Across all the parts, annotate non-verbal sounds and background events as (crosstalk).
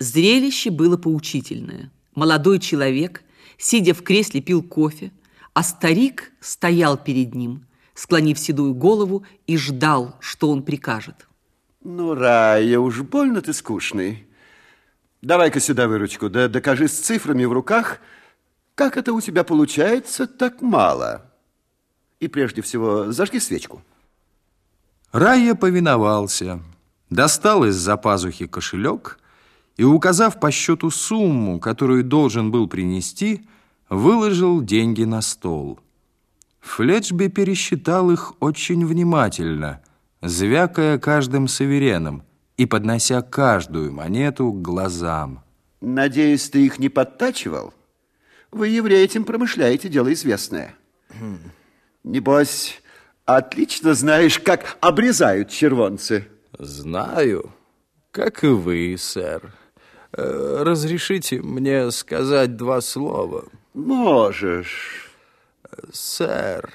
Зрелище было поучительное. Молодой человек, сидя в кресле, пил кофе, а старик стоял перед ним, склонив седую голову и ждал, что он прикажет. Ну, Рая, уж больно ты скучный. Давай-ка сюда выручку, да докажи с цифрами в руках, как это у тебя получается так мало. И прежде всего зажги свечку. Рая повиновался, достал из-за пазухи кошелек и, указав по счету сумму, которую должен был принести, выложил деньги на стол. Флетчби пересчитал их очень внимательно, звякая каждым савереном и поднося каждую монету к глазам. Надеюсь, ты их не подтачивал? Вы, евреи, этим промышляете, дело известное. Небось, отлично знаешь, как обрезают червонцы. Знаю, как и вы, сэр. Э, разрешите мне сказать два слова? Можешь. Сэр,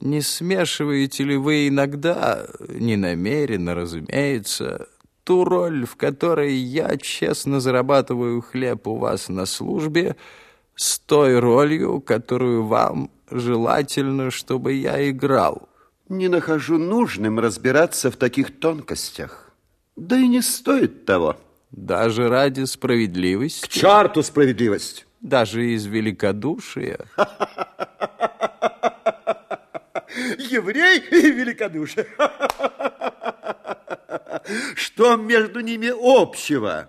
не смешиваете ли вы иногда, не намеренно, разумеется, ту роль, в которой я честно зарабатываю хлеб у вас на службе, с той ролью, которую вам желательно, чтобы я играл? Не нахожу нужным разбираться в таких тонкостях. Да и не стоит того. Даже ради справедливости? К черту справедливость! Даже из великодушия? (laughs) Еврей и великодушие. (laughs) Что между ними общего?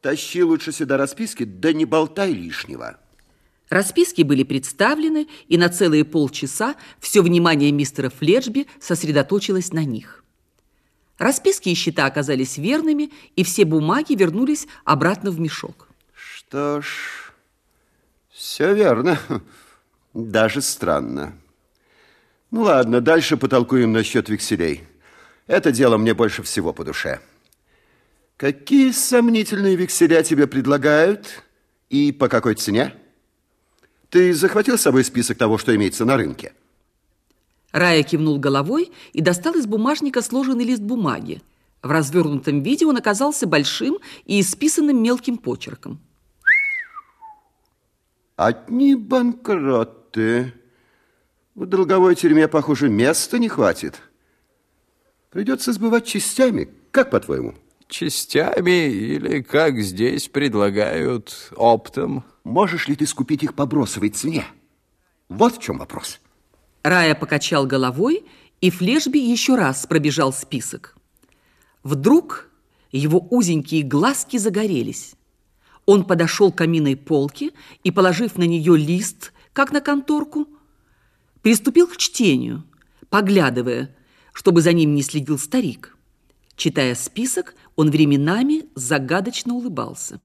Тащи лучше сюда расписки, да не болтай лишнего. Расписки были представлены, и на целые полчаса все внимание мистера Фледжби сосредоточилось на них. Расписки и счета оказались верными, и все бумаги вернулись обратно в мешок. Что ж, все верно. Даже странно. Ну ладно, дальше потолкуем насчет векселей. Это дело мне больше всего по душе. Какие сомнительные векселя тебе предлагают и по какой цене? Ты захватил с собой список того, что имеется на рынке? Рая кивнул головой и достал из бумажника сложенный лист бумаги. В развернутом виде он оказался большим и исписанным мелким почерком. Одни банкроты. В долговой тюрьме, похоже, места не хватит. Придется сбывать частями. Как, по-твоему? Частями или, как здесь предлагают, оптом? Можешь ли ты скупить их по бросовой цене? Вот в чем вопрос. Рая покачал головой, и Флешби еще раз пробежал список. Вдруг его узенькие глазки загорелись. Он подошел к каминной полке и, положив на нее лист, как на конторку, приступил к чтению, поглядывая, чтобы за ним не следил старик. Читая список, он временами загадочно улыбался.